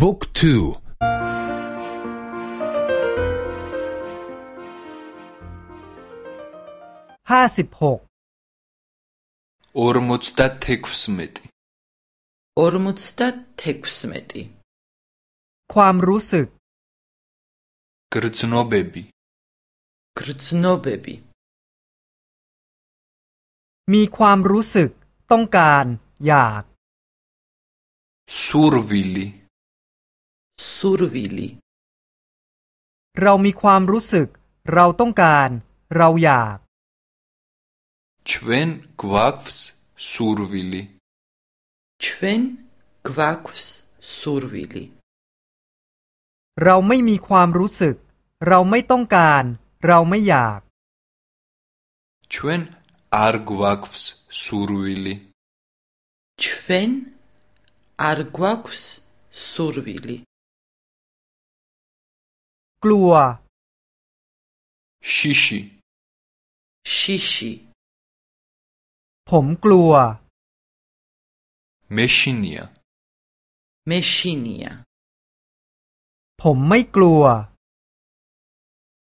บุ๊กทูห้าสิบหกอรมุตตาเทคุสเมติอรมุตตาเทคุสเมติความรู้สึกกรุซโนเบบีกรุซโนเบบีมีความรู้สึกต้องการอยากสูรวิลี survili เรามีความรู้สึก เราต้องการ เราอยาก Чвен кваквс сурвили Чвен кваквс сурвили เราไม่มีความรู้สึก เราไม่ต้องการ เราไม่อยาก Чвен аргваквс сурвили Чвен аргваквс сурвили กลัว ชิชิชิชิผมกลัว เมชิเนีย เมชิเนีย ผมไม่กลัว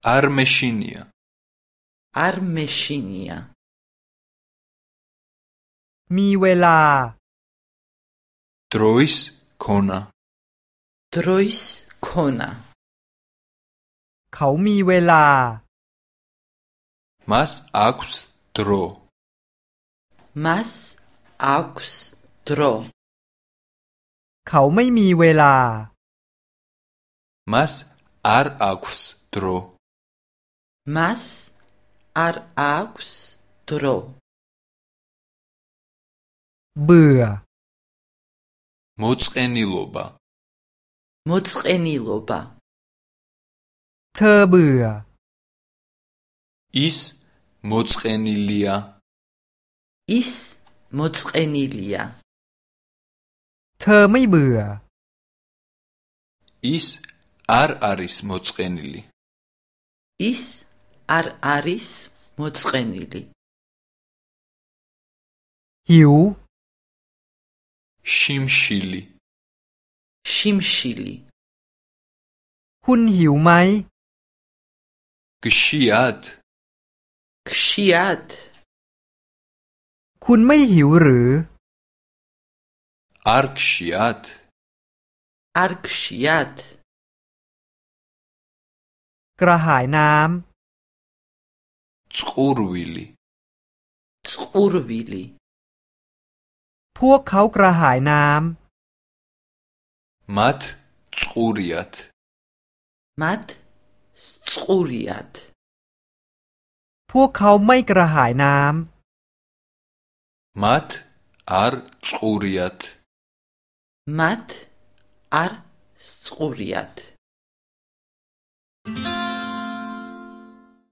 อาร์เมชิเนีย อาร์เมชิเนีย มีเวลาทรอยส์โคนาทรอยส์ κόνα. เขามีเวลา მას აქვს დრო მას აქვს დრო เขาไม่มีเวลา მას არ აქვს დრო მას არ აქვს დრო เบื่อ მოწყენილობა მოწყენილობა เธอเบื่อ ის მოწყენილია ის მოწყენილია เธอไม่เบื่อ ის არ არის მოწყენილი ის არ არის მოწყენილი หิว შიმშილი შიმშილი คุณหิวไหม გშიათ ქშიათ คุณไม่หิวหรือ არ გშიათ არ ქშიათ กระหายน้ წყურვილი წყურვილი ำ พวกเขากระหายน้ მათ წყურიათ მათ წყურიათ ำ พวกเขาไม่กระหายน้ მათ არ წყურიათ მათ არ წყურიათ